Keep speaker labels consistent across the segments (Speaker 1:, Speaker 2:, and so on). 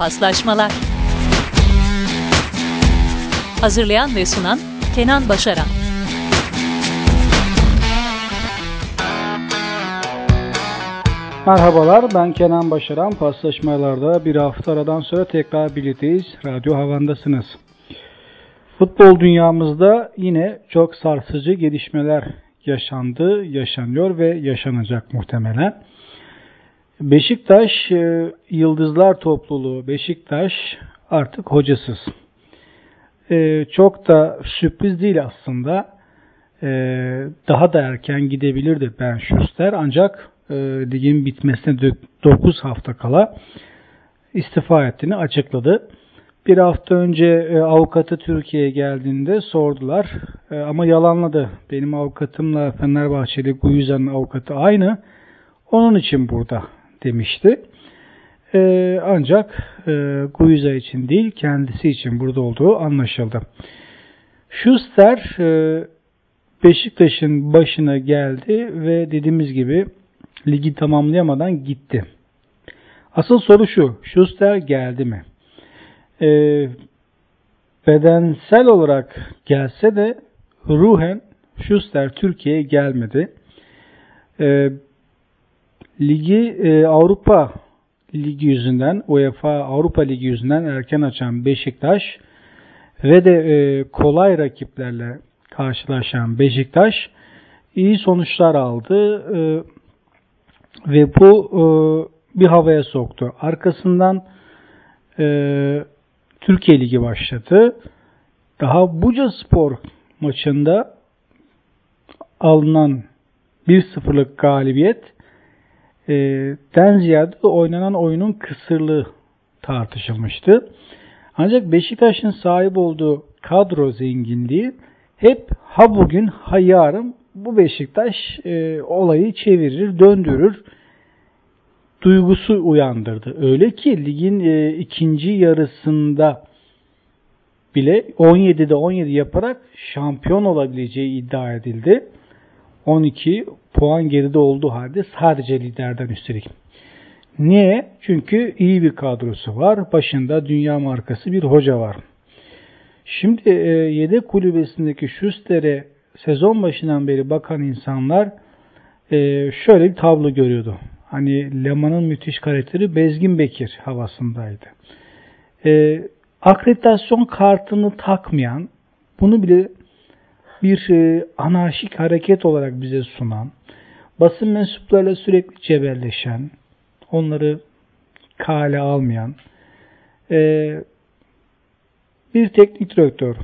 Speaker 1: Paslaşmalar Hazırlayan ve sunan Kenan Başaran
Speaker 2: Merhabalar ben Kenan Başaran. Paslaşmalarda bir hafta aradan sonra tekrar birlikteyiz. Radyo Havan'dasınız. Futbol dünyamızda yine çok sarsıcı gelişmeler yaşandı, yaşanıyor ve yaşanacak muhtemelen. Beşiktaş e, Yıldızlar Topluluğu Beşiktaş artık hocasız. E, çok da sürpriz değil aslında. E, daha da erken gidebilirdi Ben Schuster ancak ligin bitmesine 9 hafta kala istifa ettiğini açıkladı. Bir hafta önce avukatı Türkiye'ye geldiğinde sordular ama yalanladı. Benim avukatımla Fenerbahçeli Guyuza'nın avukatı aynı. Onun için burada demişti. E, ancak e, Guiza için değil kendisi için burada olduğu anlaşıldı. Schuster e, Beşiktaş'ın başına geldi ve dediğimiz gibi ligi tamamlayamadan gitti. Asıl soru şu, Schuster geldi mi? E, bedensel olarak gelse de ruhen Schuster Türkiye'ye gelmedi. E, ligi e, Avrupa Ligi yüzünden, UEFA Avrupa Ligi yüzünden erken açan Beşiktaş ve de e, kolay rakiplerle karşılaşan Beşiktaş iyi sonuçlar aldı e, ve bu e, bir havaya soktu. Arkasından e, Türkiye Ligi başladı. Daha Buca Spor maçında alınan 1-0'lık galibiyet e, den ziyade oynanan oyunun kısırlığı tartışılmıştı. Ancak Beşiktaş'ın sahip olduğu kadro zenginliği hep ha bugün ha yarın bu Beşiktaş e, olayı çevirir, döndürür duygusu uyandırdı. Öyle ki ligin e, ikinci yarısında bile 17'de 17 yaparak şampiyon olabileceği iddia edildi. 12 puan geride olduğu halde sadece liderden üstelik. Niye? Çünkü iyi bir kadrosu var. Başında dünya markası bir hoca var. Şimdi e, yedek kulübesindeki Schuster'e sezon başından beri bakan insanlar e, şöyle bir tablo görüyordu. Hani Leman'ın müthiş karakteri Bezgin Bekir havasındaydı. E, akreditasyon kartını takmayan, bunu bile bir e, anarşik hareket olarak bize sunan, basın mensuplarıyla sürekli cebelleşen, onları kale almayan e, bir teknik direktör.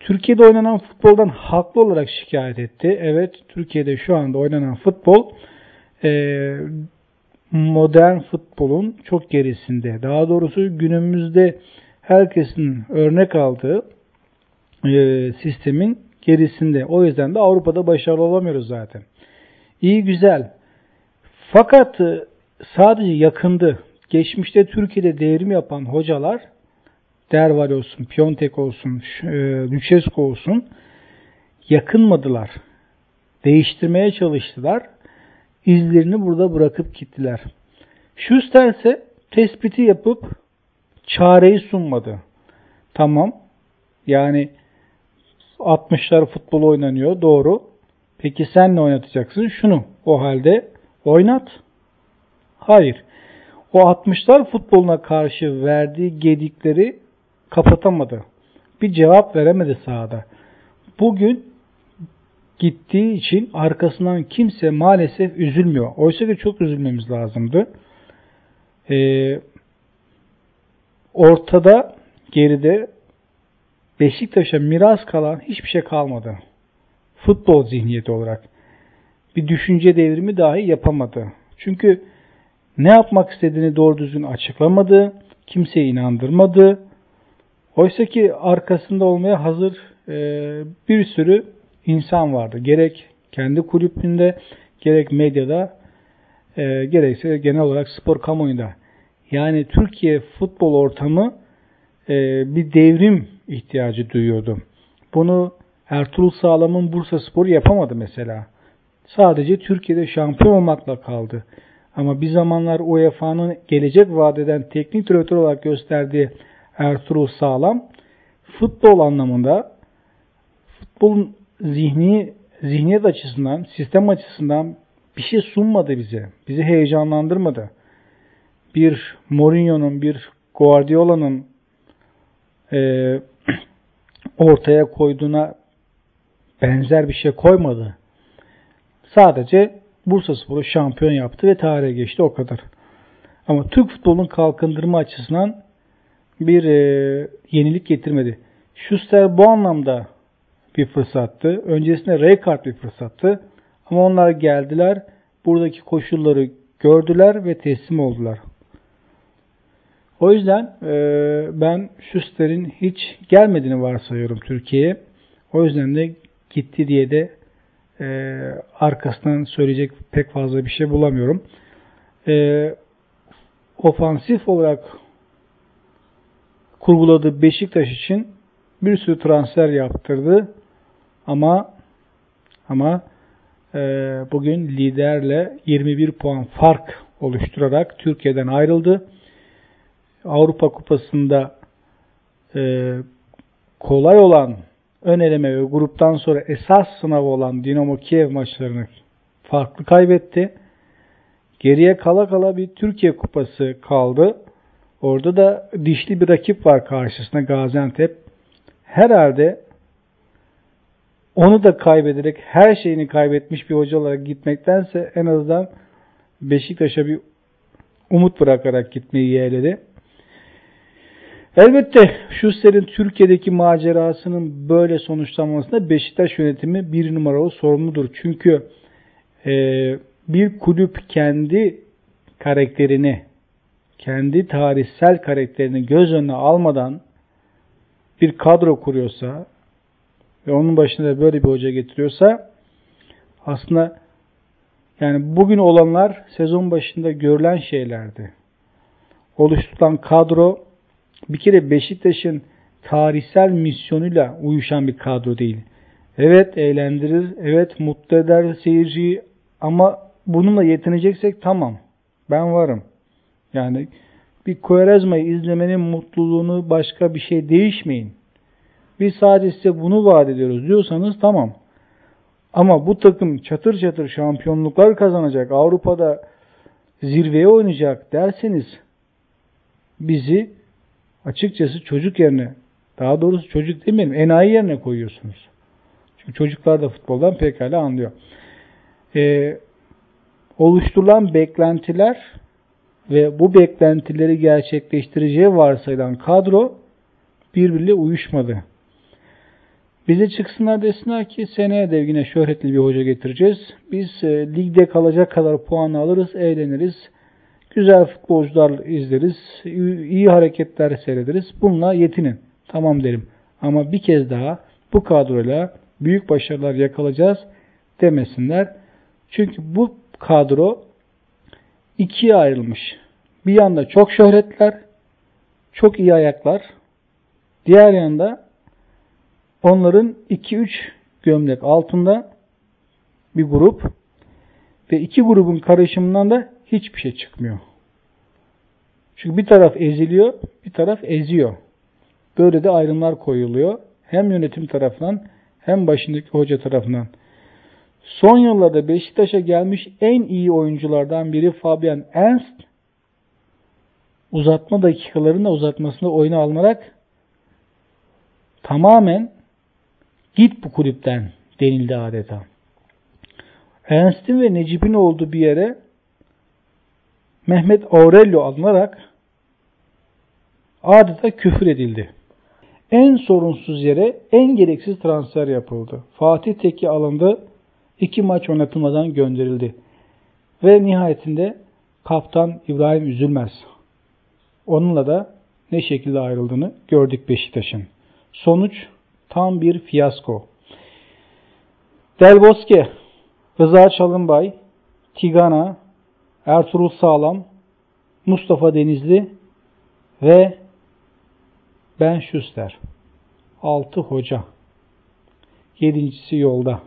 Speaker 2: Türkiye'de oynanan futboldan haklı olarak şikayet etti. Evet, Türkiye'de şu anda oynanan futbol e, modern futbolun çok gerisinde. Daha doğrusu günümüzde herkesin örnek aldığı e, sistemin gerisinde. O yüzden de Avrupa'da başarılı olamıyoruz zaten. İyi güzel. Fakat e, sadece yakındı. Geçmişte Türkiye'de devrim yapan hocalar Derval olsun, Piontek olsun, Lüçesko olsun yakınmadılar. Değiştirmeye çalıştılar. İzlerini burada bırakıp gittiler. Schuster ise tespiti yapıp çareyi sunmadı. Tamam. Yani 60'lar futbol oynanıyor. Doğru. Peki sen ne oynatacaksın? Şunu. O halde oynat. Hayır. O 60'lar futboluna karşı verdiği gedikleri kapatamadı. Bir cevap veremedi sahada. Bugün gittiği için arkasından kimse maalesef üzülmüyor. Oysa ki çok üzülmemiz lazımdı. Ee, ortada geride Beşiktaş'a miras kalan hiçbir şey kalmadı. Futbol zihniyeti olarak. Bir düşünce devrimi dahi yapamadı. Çünkü ne yapmak istediğini doğru düzgün açıklamadı. Kimseyi inandırmadı. Oysa ki arkasında olmaya hazır e, bir sürü insan vardı. Gerek kendi kulübünde, gerek medyada, e, gerekse genel olarak spor kamuoyunda. Yani Türkiye futbol ortamı e, bir devrim ihtiyacı duyuyordu. Bunu Ertuğrul Sağlam'ın Bursa Sporu yapamadı mesela. Sadece Türkiye'de şampiyon olmakla kaldı. Ama bir zamanlar UEFA'nın gelecek vadeden teknik direktör olarak gösterdiği Ertuğrul Sağlam futbol anlamında futbolun zihni zihniyet açısından, sistem açısından bir şey sunmadı bize. Bizi heyecanlandırmadı. Bir Mourinho'nun, bir Guardiola'nın e, ortaya koyduğuna benzer bir şey koymadı. Sadece Bursa Spor'u şampiyon yaptı ve tarihe geçti o kadar. Ama Türk futbolunun kalkındırma açısından bir e, yenilik getirmedi. Schuster bu anlamda bir fırsattı. Öncesinde Rijkaard bir fırsattı. Ama onlar geldiler, buradaki koşulları gördüler ve teslim oldular. O yüzden e, ben Schuster'in hiç gelmediğini varsayıyorum Türkiye'ye. O yüzden de gitti diye de e, arkasından söyleyecek pek fazla bir şey bulamıyorum. E, ofansif olarak kurguladığı Beşiktaş için bir sürü transfer yaptırdı. Ama ama e, bugün liderle 21 puan fark oluşturarak Türkiye'den ayrıldı. Avrupa Kupası'nda e, kolay olan ön eleme ve gruptan sonra esas sınav olan Dinamo Kiev maçlarını farklı kaybetti. Geriye kala kala bir Türkiye Kupası kaldı. Orada da dişli bir rakip var karşısında Gaziantep. Herhalde onu da kaybederek her şeyini kaybetmiş bir hoca olarak gitmektense en azından Beşiktaş'a bir umut bırakarak gitmeyi yeğledi. Elbette Schuster'in Türkiye'deki macerasının böyle sonuçlanmasında Beşiktaş yönetimi bir numaralı sorumludur. Çünkü e, bir kulüp kendi karakterini, kendi tarihsel karakterini göz önüne almadan bir kadro kuruyorsa ve onun başına böyle bir hoca getiriyorsa aslında yani bugün olanlar sezon başında görülen şeylerdi. Oluşturulan kadro bir kere Beşiktaş'ın tarihsel misyonuyla uyuşan bir kadro değil. Evet eğlendirir, evet mutlu eder seyirciyi ama bununla yetineceksek tamam. Ben varım. Yani bir Koerezma'yı izlemenin mutluluğunu başka bir şey değişmeyin. Biz sadece size bunu vaat ediyoruz diyorsanız tamam. Ama bu takım çatır çatır şampiyonluklar kazanacak, Avrupa'da zirveye oynayacak derseniz bizi açıkçası çocuk yerine, daha doğrusu çocuk demeyelim, enayi yerine koyuyorsunuz. Çünkü çocuklar da futboldan pekala anlıyor. Ee, oluşturulan beklentiler ve bu beklentileri gerçekleştireceği varsayılan kadro birbiriyle uyuşmadı. Bize çıksınlar desinler ki seneye de yine şöhretli bir hoca getireceğiz. Biz e, ligde kalacak kadar puan alırız, eğleniriz. Güzel futbolcular izleriz, iyi hareketler seyrederiz. Bununla yetinin. Tamam derim. Ama bir kez daha bu kadroyla büyük başarılar yakalayacağız demesinler. Çünkü bu kadro ikiye ayrılmış. Bir yanda çok şöhretler, çok iyi ayaklar. Diğer yanda onların 2-3 gömlek altında bir grup ve iki grubun karışımından da hiçbir şey çıkmıyor. Çünkü bir taraf eziliyor, bir taraf eziyor. Böyle de ayrımlar koyuluyor. Hem yönetim tarafından hem başındaki hoca tarafından. Son yıllarda Beşiktaş'a gelmiş en iyi oyunculardan biri Fabian Ernst uzatma dakikalarında uzatmasında oyuna alınarak tamamen git bu kulüpten denildi adeta. Ernst'in ve Necip'in olduğu bir yere Mehmet Aurelio alınarak adeta küfür edildi. En sorunsuz yere en gereksiz transfer yapıldı. Fatih Teki alındı. iki maç oynatılmadan gönderildi. Ve nihayetinde kaptan İbrahim Üzülmez. Onunla da ne şekilde ayrıldığını gördük Beşiktaş'ın. Sonuç tam bir fiyasko. Del Bosque, Rıza Çalınbay, Tigana, Ertuğrul Sağlam, Mustafa Denizli ve ben Schuster. Altı hoca. Yedincisi yolda.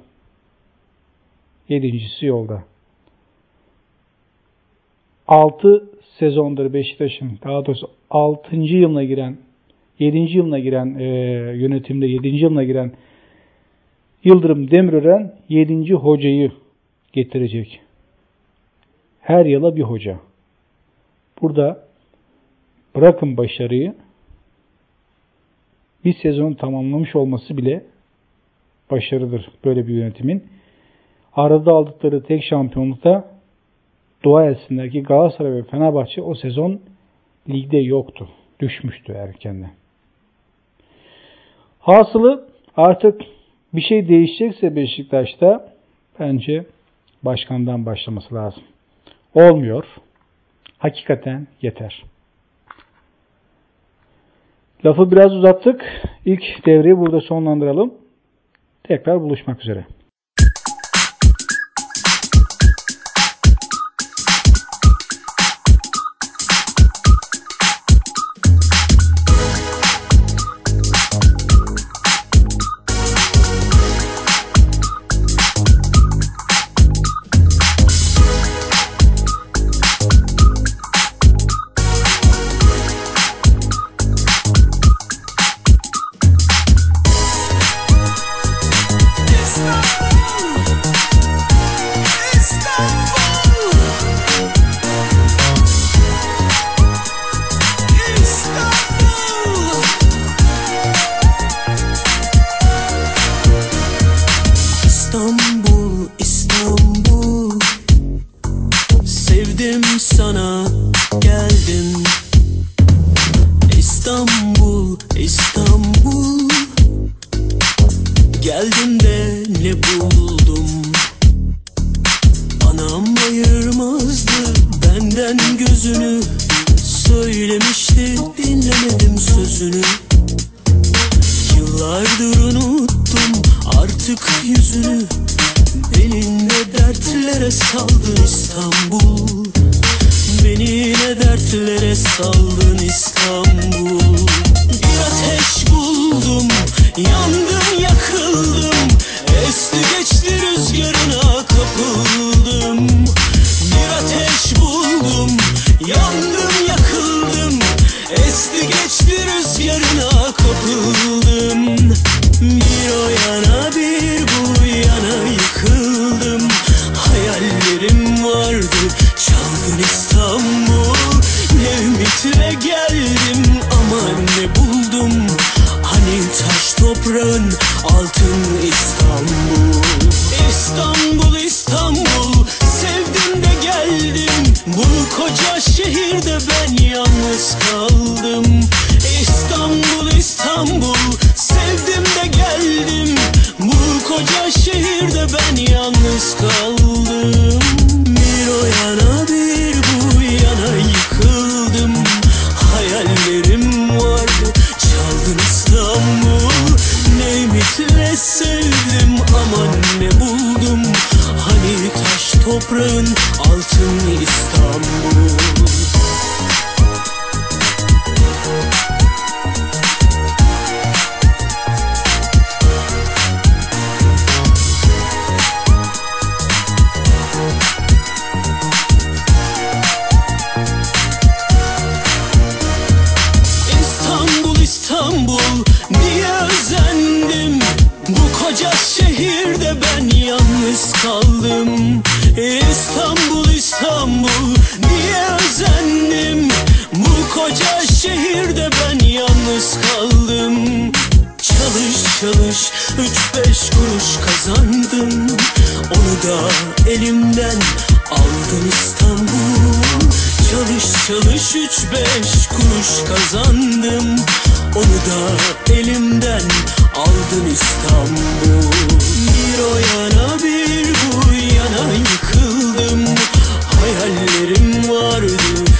Speaker 2: Yedincisi yolda.
Speaker 3: 6 sezondur Beşiktaş'ın daha doğrusu 6. yılına giren 7. yılına giren e, yönetimde 7. yılına giren Yıldırım Demirören 7. hocayı getirecek. Her yıla bir hoca. Burada bırakın başarıyı bir sezon tamamlamış olması bile başarıdır böyle bir yönetimin. Arada aldıkları tek şampiyonlukta dua etsinler ki Galatasaray ve Fenerbahçe o sezon ligde yoktu. Düşmüştü erkenden. Hasılı artık bir şey değişecekse Beşiktaş'ta bence başkandan başlaması lazım. Olmuyor. Hakikaten yeter. Lafı biraz uzattık. İlk devreyi burada sonlandıralım. Tekrar buluşmak üzere. kaldın İstanbul. Bir ateş buldum yandım elimden aldın İstanbul. Bir o yana bir bu yana yıkıldım. Hayallerim vardı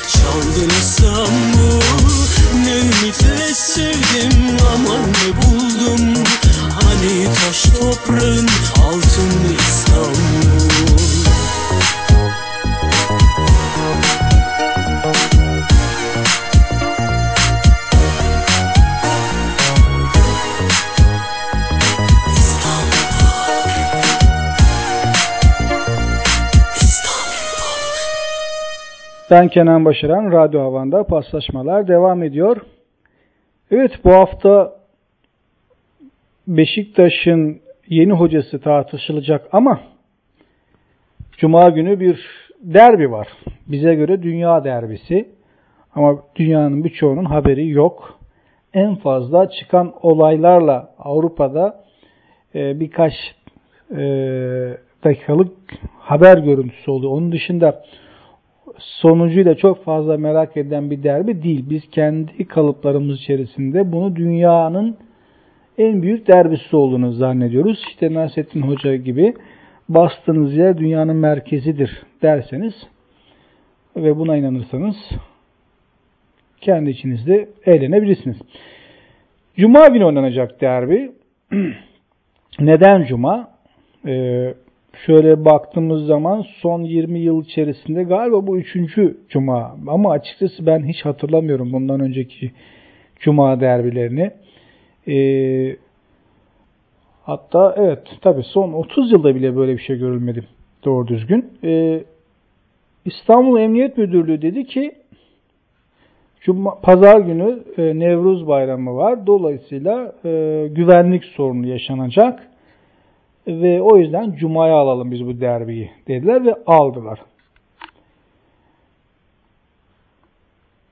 Speaker 3: çaldın İstanbul. Ne ümitle sevdim aman ne buldum. Hani taş toprağı
Speaker 2: Ben Kenan Başaran, Radyo Havan'da paslaşmalar devam ediyor. Evet bu hafta Beşiktaş'ın yeni hocası tartışılacak ama Cuma günü bir derbi var. Bize göre dünya derbisi ama dünyanın birçoğunun haberi yok. En fazla çıkan olaylarla Avrupa'da e, birkaç e, dakikalık haber görüntüsü oluyor. Onun dışında sonucuyu da çok fazla merak eden bir derbi değil. Biz kendi kalıplarımız içerisinde bunu dünyanın en büyük derbisi olduğunu zannediyoruz. İşte Nasrettin Hoca gibi bastığınız yer dünyanın merkezidir derseniz ve buna inanırsanız kendi içinizde eğlenebilirsiniz. Cuma günü oynanacak derbi. Neden Cuma? Ee, şöyle baktığımız zaman son 20 yıl içerisinde galiba bu üçüncü Cuma. Ama açıkçası ben hiç hatırlamıyorum bundan önceki Cuma derbilerini. Ee, hatta evet tabi son 30 yılda bile böyle bir şey görülmedi doğru düzgün. Ee, İstanbul Emniyet Müdürlüğü dedi ki Cuma, Pazar günü e, Nevruz Bayramı var. Dolayısıyla e, güvenlik sorunu yaşanacak ve o yüzden Cuma'ya alalım biz bu derbiyi dediler ve aldılar.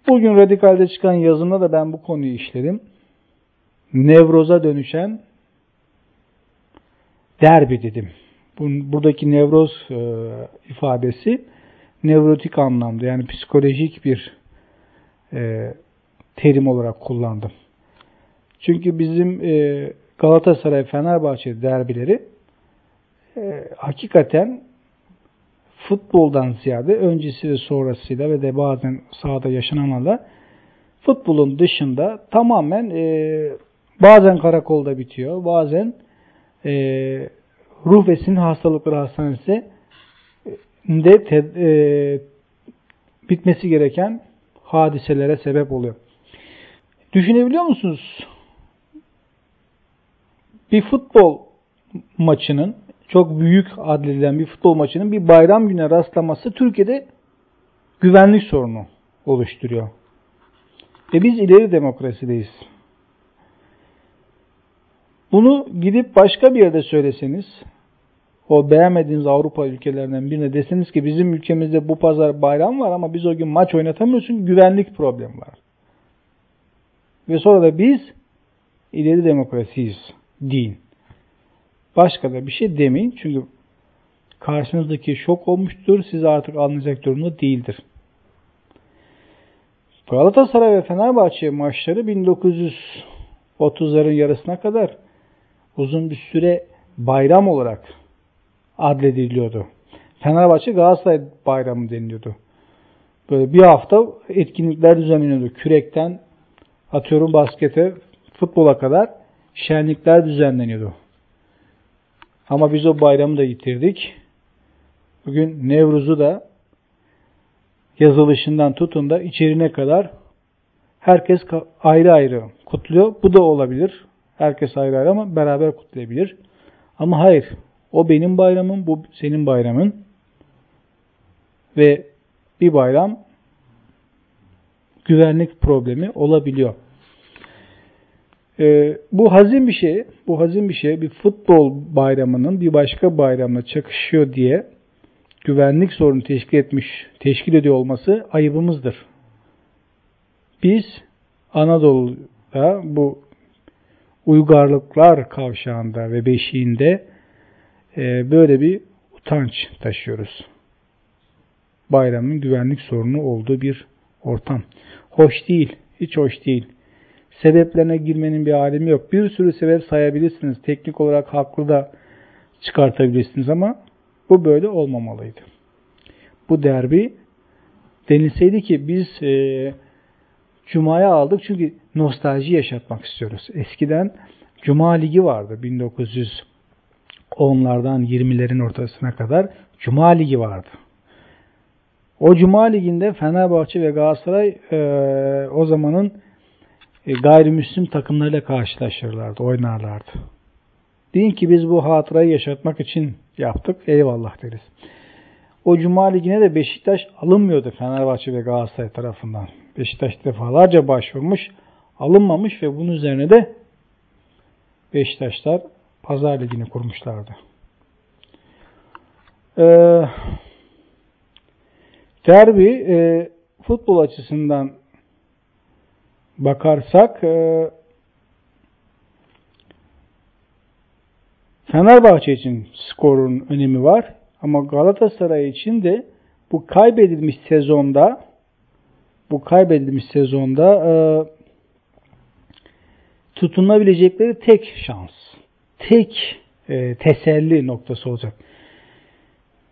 Speaker 2: Bugün Radikal'de çıkan yazımda da ben bu konuyu işledim. Nevroz'a dönüşen derbi dedim. Buradaki nevroz e, ifadesi nevrotik anlamda yani psikolojik bir e, terim olarak kullandım. Çünkü bizim e, Galatasaray Fenerbahçe derbileri e, hakikaten futboldan ziyade öncesi ve sonrasıyla ve de bazen sahada yaşananlarla futbolun dışında tamamen e, bazen karakolda bitiyor, bazen e, ruh ve sinir hastalıkları hastanesi de te, e, bitmesi gereken hadiselere sebep oluyor. Düşünebiliyor musunuz? Bir futbol maçının çok büyük adledilen bir futbol maçının bir bayram güne rastlaması Türkiye'de güvenlik sorunu oluşturuyor. Ve biz ileri demokrasideyiz. Bunu gidip başka bir yerde söyleseniz, o beğenmediğiniz Avrupa ülkelerinden birine deseniz ki bizim ülkemizde bu pazar bayram var ama biz o gün maç oynatamıyoruz çünkü güvenlik problemi var. Ve sonra da biz ileri demokrasiyiz. Din. Başka da bir şey demeyin. Çünkü karşınızdaki şok olmuştur. Siz artık anlayacak durumda değildir. Galatasaray ve Fenerbahçe maçları 1930'ların yarısına kadar uzun bir süre bayram olarak adlediliyordu. Fenerbahçe Galatasaray bayramı deniliyordu. Böyle bir hafta etkinlikler düzenleniyordu. Kürekten atıyorum baskete, futbola kadar şenlikler düzenleniyordu. Ama biz o bayramı da yitirdik. Bugün Nevruz'u da yazılışından tutun da içerine kadar herkes ayrı ayrı kutluyor. Bu da olabilir. Herkes ayrı ayrı ama beraber kutlayabilir. Ama hayır. O benim bayramım, bu senin bayramın. Ve bir bayram güvenlik problemi olabiliyor. Ee, bu hazin bir şey, bu hazin bir şey bir futbol bayramının bir başka bayramla çakışıyor diye güvenlik sorunu teşkil etmiş, teşkil ediyor olması ayıbımızdır. Biz Anadolu'da bu uygarlıklar kavşağında ve beşiğinde e, böyle bir utanç taşıyoruz. Bayramın güvenlik sorunu olduğu bir ortam. Hoş değil, hiç hoş değil sebeplerine girmenin bir alemi yok. Bir sürü sebep sayabilirsiniz. Teknik olarak haklı da çıkartabilirsiniz ama bu böyle olmamalıydı. Bu derbi denilseydi ki biz e, Cuma'ya aldık çünkü nostalji yaşatmak istiyoruz. Eskiden Cuma Ligi vardı 1910'lardan 20'lerin ortasına kadar Cuma Ligi vardı. O Cuma Ligi'nde Fenerbahçe ve Galatasaray e, o zamanın gayrimüslim takımlarıyla karşılaşırlardı, oynarlardı. Deyin ki biz bu hatırayı yaşatmak için yaptık, eyvallah deriz. o Cuma Ligi'ne de Beşiktaş alınmıyordu Fenerbahçe ve Galatasaray tarafından. Beşiktaş defalarca başvurmuş, alınmamış ve bunun üzerine de Beşiktaşlar Pazar Ligi'ni kurmuşlardı. Ee, derbi e, futbol açısından bakarsak e, Fenerbahçe için skorun önemi var. Ama Galatasaray için de bu kaybedilmiş sezonda bu kaybedilmiş sezonda e, tutunabilecekleri tek şans, tek e, teselli noktası olacak.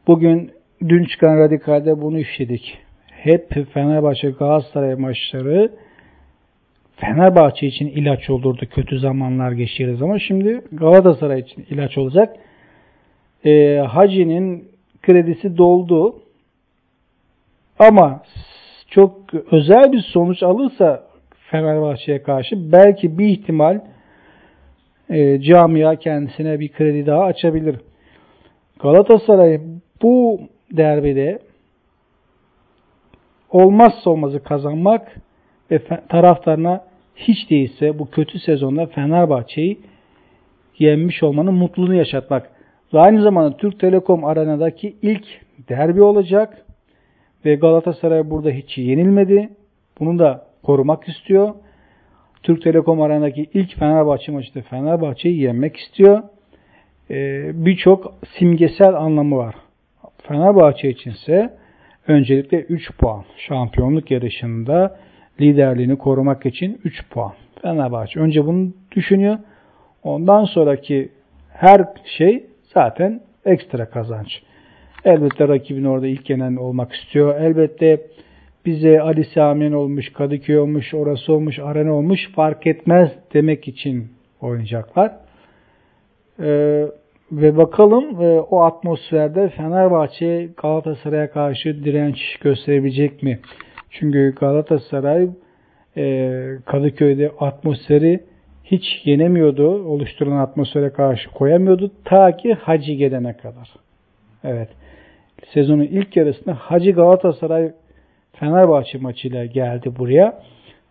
Speaker 2: Bugün dün çıkan radikalde bunu işledik. Hep Fenerbahçe Galatasaray maçları Fenerbahçe için ilaç olurdu kötü zamanlar geçirdiği zaman. Şimdi Galatasaray için ilaç olacak. E, Hacı'nin kredisi doldu. Ama çok özel bir sonuç alırsa Fenerbahçe'ye karşı belki bir ihtimal e, camia kendisine bir kredi daha açabilir. Galatasaray bu derbide olmazsa olmazı kazanmak ve taraftarına hiç değilse bu kötü sezonda Fenerbahçe'yi yenmiş olmanın mutluluğunu yaşatmak. Ve aynı zamanda Türk Telekom Arena'daki ilk derbi olacak. Ve Galatasaray burada hiç yenilmedi. Bunu da korumak istiyor. Türk Telekom Arena'daki ilk Fenerbahçe maçında Fenerbahçe'yi yenmek istiyor. Ee, Birçok simgesel anlamı var. Fenerbahçe içinse öncelikle 3 puan. Şampiyonluk yarışında liderliğini korumak için 3 puan. Fenerbahçe önce bunu düşünüyor. Ondan sonraki her şey zaten ekstra kazanç. Elbette rakibin orada ilk yenen olmak istiyor. Elbette bize Ali Samiyen olmuş, Kadıköy olmuş, orası olmuş, arena olmuş fark etmez demek için oynayacaklar. Ee, ve bakalım e, o atmosferde Fenerbahçe Galatasaray'a karşı direnç gösterebilecek mi? Çünkü Galatasaray e, Kadıköy'de atmosferi hiç yenemiyordu. Oluşturulan atmosfere karşı koyamıyordu. Ta ki Hacı gelene kadar. Evet. Sezonun ilk yarısında Hacı Galatasaray Fenerbahçe maçıyla geldi buraya.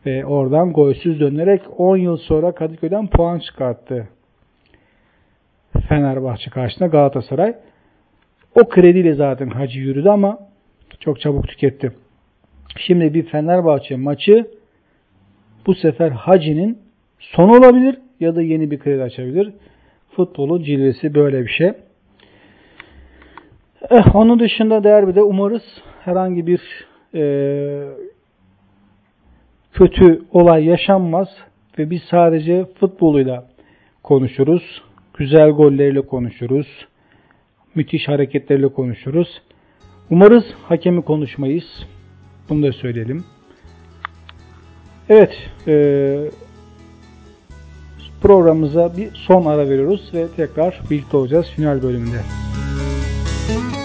Speaker 2: Ve oradan golsüz dönerek 10 yıl sonra Kadıköy'den puan çıkarttı. Fenerbahçe karşısında Galatasaray. O krediyle zaten Hacı yürüdü ama çok çabuk tüketti. Şimdi bir Fenerbahçe maçı bu sefer Hacı'nin son olabilir ya da yeni bir kredi açabilir. Futbolun cilvesi böyle bir şey. Eh, onun dışında derbide umarız herhangi bir e, kötü olay yaşanmaz ve biz sadece futboluyla konuşuruz. Güzel golleriyle konuşuruz. Müthiş hareketleriyle konuşuruz. Umarız hakemi konuşmayız. Bunu da söyleyelim. Evet, e, programımıza bir son ara veriyoruz ve tekrar birlikte olacağız final bölümünde.
Speaker 4: Sana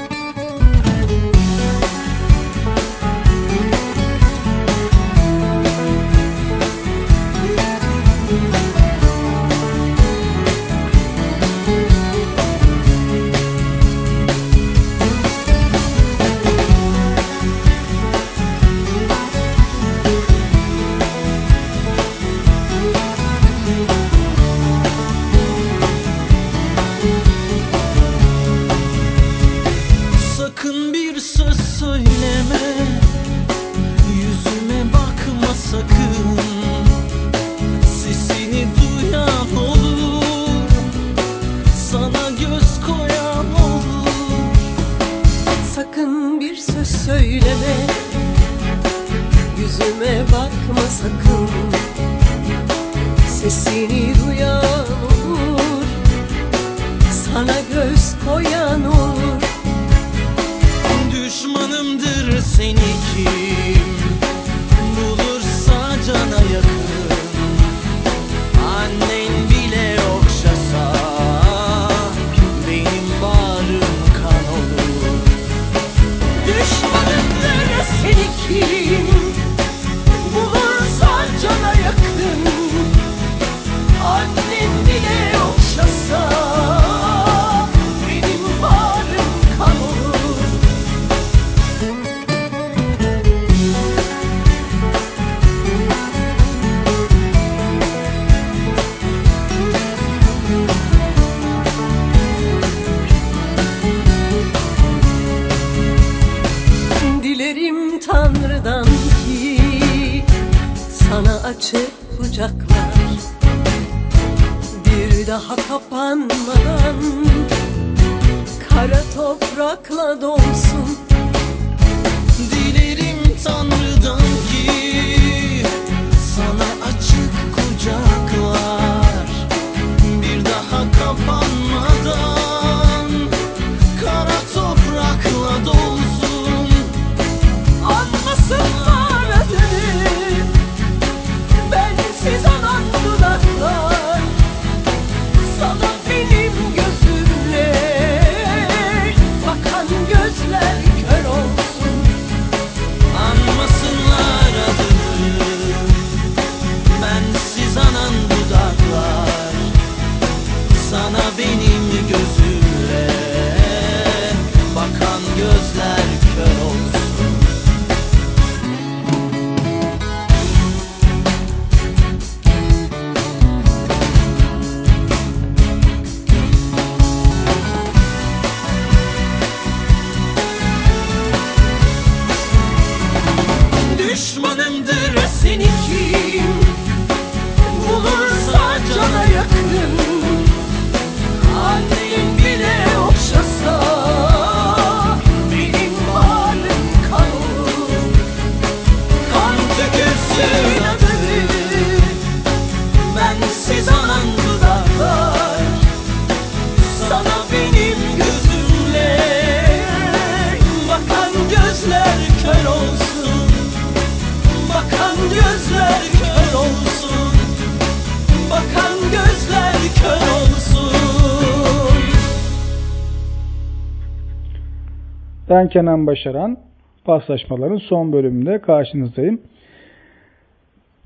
Speaker 2: Ben Kenan Başaran. Paslaşmaların son bölümünde karşınızdayım.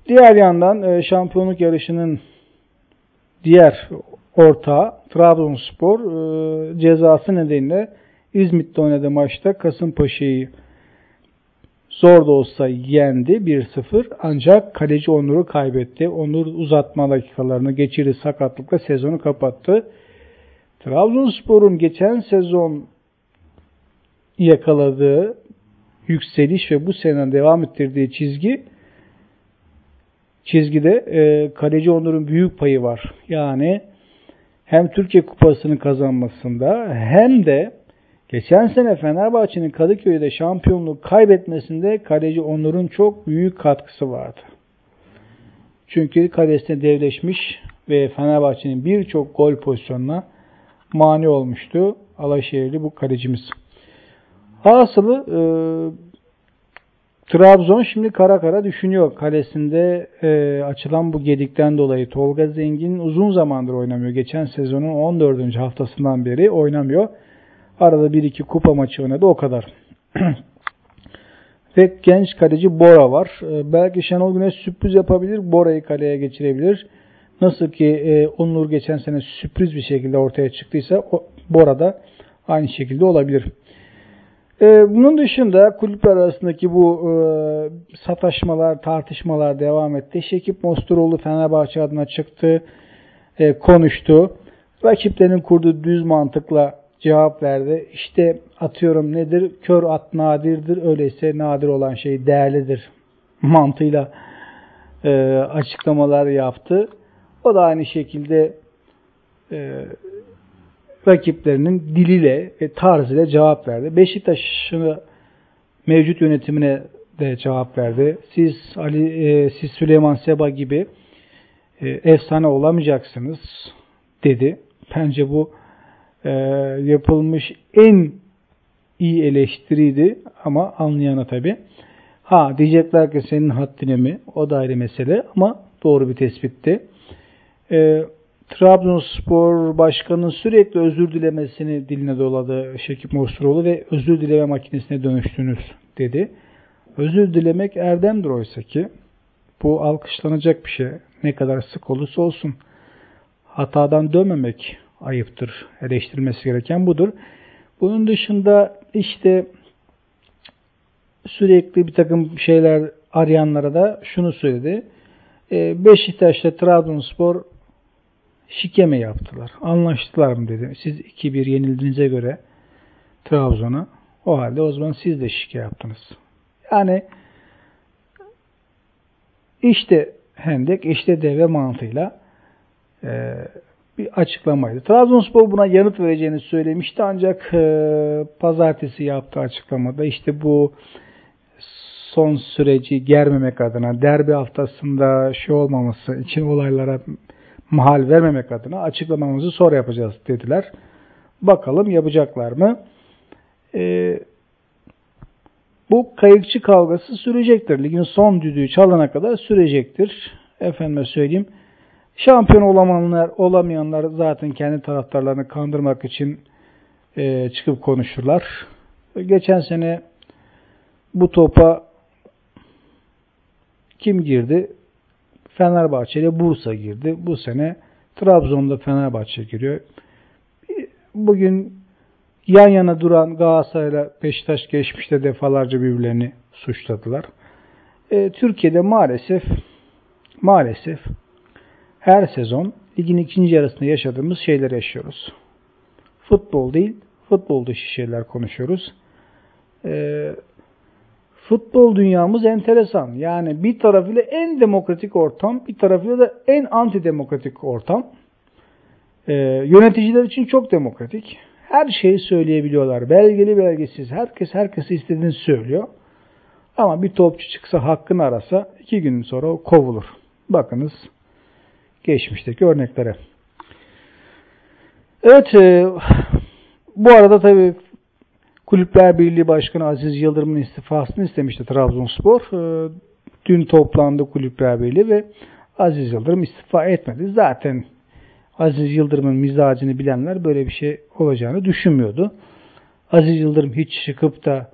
Speaker 2: Diğer yandan e, şampiyonluk yarışının diğer ortağı Trabzonspor e, cezası nedeniyle İzmit'te oynadığı maçta Kasımpaşa'yı zor da olsa yendi 1-0 ancak kaleci Onur'u kaybetti. Onur uzatma dakikalarını geçirdi sakatlıkla sezonu kapattı. Trabzonspor'un geçen sezon yakaladığı yükseliş ve bu sene devam ettirdiği çizgi çizgide e, kaleci Onur'un büyük payı var. Yani hem Türkiye Kupası'nı kazanmasında hem de geçen sene Fenerbahçe'nin Kadıköy'de şampiyonluğu kaybetmesinde kaleci Onur'un çok büyük katkısı vardı. Çünkü kalesine devleşmiş ve Fenerbahçe'nin birçok gol pozisyonuna mani olmuştu. Alaşehirli bu kalecimiz. Hasılı e, Trabzon şimdi kara kara düşünüyor. Kalesinde e, açılan bu gedikten dolayı Tolga Zengin uzun zamandır oynamıyor. Geçen sezonun 14. haftasından beri oynamıyor. Arada bir iki kupa maçı oynadı o kadar. Ve genç kaleci Bora var. E, belki Şenol Güneş sürpriz yapabilir. Bora'yı kaleye geçirebilir. Nasıl ki e, Onur geçen sene sürpriz bir şekilde ortaya çıktıysa o, Bora da aynı şekilde olabilir. Ee, bunun dışında kulüpler arasındaki bu e, sataşmalar, tartışmalar devam etti. Şekip Mosturoğlu Fenerbahçe adına çıktı, e, konuştu. Rakiplerinin kurduğu düz mantıkla cevap verdi. İşte atıyorum nedir? Kör at nadirdir, öyleyse nadir olan şey değerlidir mantığıyla e, açıklamalar yaptı. O da aynı şekilde e, rakiplerinin diliyle ve tarzıyla cevap verdi. Beşiktaş'ın mevcut yönetimine de cevap verdi. Siz Ali e, siz Süleyman Seba gibi e, efsane olamayacaksınız dedi. Bence bu e, yapılmış en iyi eleştiriydi ama anlayana tabi. Ha diyecekler ki senin haddine mi? O da ayrı mesele ama doğru bir tespitti. E, Trabzonspor Başkanı'nın sürekli özür dilemesini diline doladı Şekip Mosturoğlu ve özür dileme makinesine dönüştünüz dedi. Özür dilemek erdemdir oysa ki. Bu alkışlanacak bir şey. Ne kadar sık olursa olsun. Hatadan dönmemek ayıptır. Eleştirilmesi gereken budur. Bunun dışında işte sürekli bir takım şeyler arayanlara da şunu söyledi. Ee, Beşiktaş'ta Trabzonspor şike mi yaptılar? Anlaştılar mı dedi. Siz 2-1 yenildiğinize göre Trabzon'a o halde o zaman siz de şike yaptınız. Yani işte hendek, işte deve mantığıyla e, bir açıklamaydı. Trabzonspor buna yanıt vereceğini söylemişti ancak e, pazartesi yaptığı açıklamada işte bu son süreci germemek adına derbi haftasında şey olmaması için olaylara mahal vermemek adına açıklamamızı sonra yapacağız dediler. Bakalım yapacaklar mı? Ee, bu kayıkçı kavgası sürecektir. Ligin son düdüğü çalana kadar sürecektir. Efendime söyleyeyim. Şampiyon olamayanlar, olamayanlar zaten kendi taraftarlarını kandırmak için e, çıkıp konuşurlar. Geçen sene bu topa kim girdi? Fenerbahçe ile Bursa girdi. Bu sene Trabzon'da Fenerbahçe giriyor. Bugün yan yana duran Galatasaray ile Beşiktaş geçmişte defalarca birbirlerini suçladılar. E, Türkiye'de maalesef maalesef her sezon ligin ikinci yarısında yaşadığımız şeyleri yaşıyoruz. Futbol değil, futbol dışı şeyler konuşuyoruz. E, futbol dünyamız enteresan. Yani bir tarafıyla en demokratik ortam, bir tarafıyla da en antidemokratik ortam. E, yöneticiler için çok demokratik. Her şeyi söyleyebiliyorlar. Belgeli belgesiz. Herkes herkesi istediğini söylüyor. Ama bir topçu çıksa hakkını arasa iki gün sonra o kovulur. Bakınız geçmişteki örneklere. Evet e, bu arada tabii Kulüpler Birliği Başkanı Aziz Yıldırım'ın istifasını istemişti Trabzonspor. E, dün toplandı Kulüpler Birliği ve Aziz Yıldırım istifa etmedi. Zaten Aziz Yıldırım'ın mizacını bilenler böyle bir şey olacağını düşünmüyordu. Aziz Yıldırım hiç çıkıp da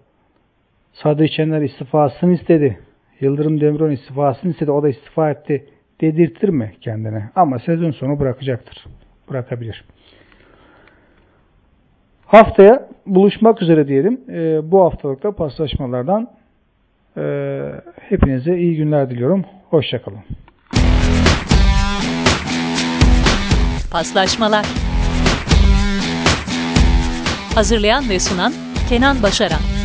Speaker 2: Sadı Şener istifasını istedi. Yıldırım Demirören istifasını istedi. O da istifa etti. Dedirtir mi kendine? Ama sezon sonu bırakacaktır. Bırakabilir. Haftaya buluşmak üzere diyelim. E, bu haftalıkta paslaşmalardan e, hepinize iyi günler diliyorum. Hoşçakalın.
Speaker 1: Paslaşmalar Hazırlayan ve sunan Kenan Başaran